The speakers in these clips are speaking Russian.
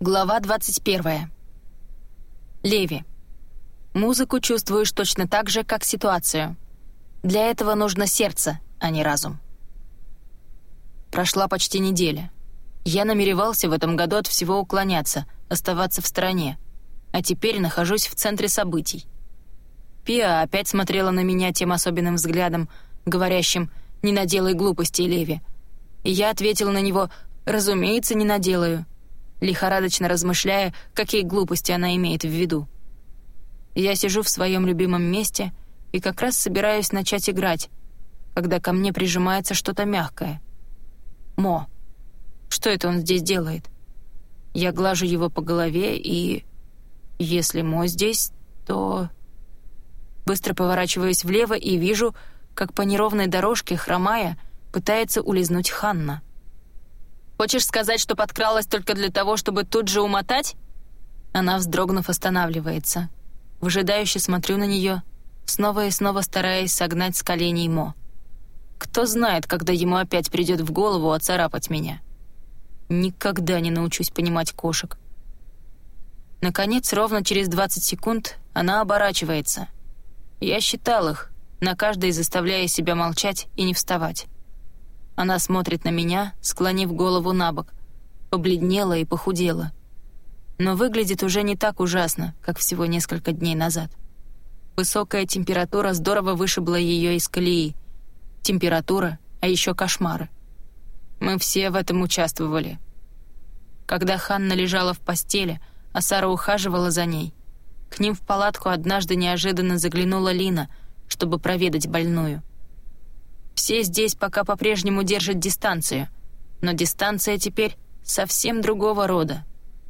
Глава 21. Леви. Музыку чувствуешь точно так же, как ситуацию. Для этого нужно сердце, а не разум. Прошла почти неделя. Я намеревался в этом году от всего уклоняться, оставаться в стороне. А теперь нахожусь в центре событий. Пиа опять смотрела на меня тем особенным взглядом, говорящим «Не наделай глупостей, Леви». И я ответил на него «Разумеется, не наделаю» лихорадочно размышляя, какие глупости она имеет в виду. Я сижу в своем любимом месте и как раз собираюсь начать играть, когда ко мне прижимается что-то мягкое. Мо. Что это он здесь делает? Я глажу его по голове и... Если Мо здесь, то... Быстро поворачиваюсь влево и вижу, как по неровной дорожке, хромая, пытается улизнуть Ханна — Хочешь сказать, что подкралась только для того, чтобы тут же умотать?» Она, вздрогнув, останавливается. Выжидающе смотрю на нее, снова и снова стараясь согнать с коленей Мо. Кто знает, когда ему опять придет в голову оцарапать меня. Никогда не научусь понимать кошек. Наконец, ровно через 20 секунд она оборачивается. Я считал их, на каждой заставляя себя молчать и не вставать. Она смотрит на меня, склонив голову на бок. Побледнела и похудела. Но выглядит уже не так ужасно, как всего несколько дней назад. Высокая температура здорово вышибла ее из колеи. Температура, а еще кошмары. Мы все в этом участвовали. Когда Ханна лежала в постели, а Сара ухаживала за ней, к ним в палатку однажды неожиданно заглянула Лина, чтобы проведать больную. Все здесь пока по-прежнему держат дистанцию, но дистанция теперь совсем другого рода,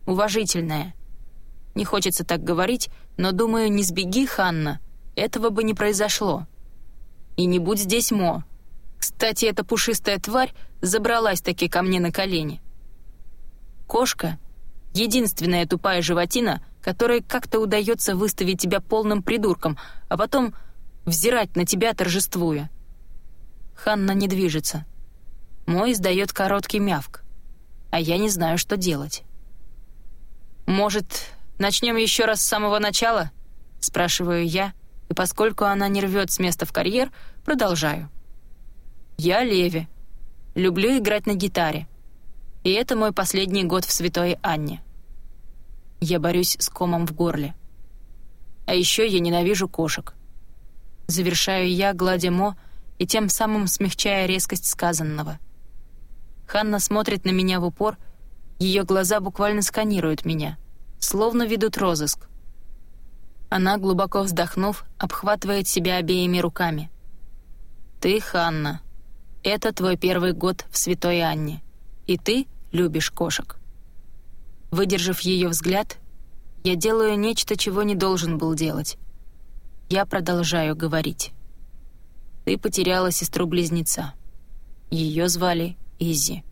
уважительная. Не хочется так говорить, но, думаю, не сбеги, Ханна, этого бы не произошло. И не будь здесь Мо. Кстати, эта пушистая тварь забралась-таки ко мне на колени. Кошка — единственная тупая животина, которой как-то удается выставить тебя полным придурком, а потом взирать на тебя торжествуя. Ханна не движется. Мой издает короткий мявк, а я не знаю, что делать. «Может, начнем еще раз с самого начала?» — спрашиваю я, и поскольку она не рвет с места в карьер, продолжаю. «Я Леви. Люблю играть на гитаре. И это мой последний год в Святой Анне. Я борюсь с комом в горле. А еще я ненавижу кошек. Завершаю я, гладя Мо, и тем самым смягчая резкость сказанного. Ханна смотрит на меня в упор, ее глаза буквально сканируют меня, словно ведут розыск. Она, глубоко вздохнув, обхватывает себя обеими руками. «Ты, Ханна, это твой первый год в Святой Анне, и ты любишь кошек». Выдержав ее взгляд, я делаю нечто, чего не должен был делать. Я продолжаю говорить. Ты потеряла сестру-близнеца. Ее звали Изи.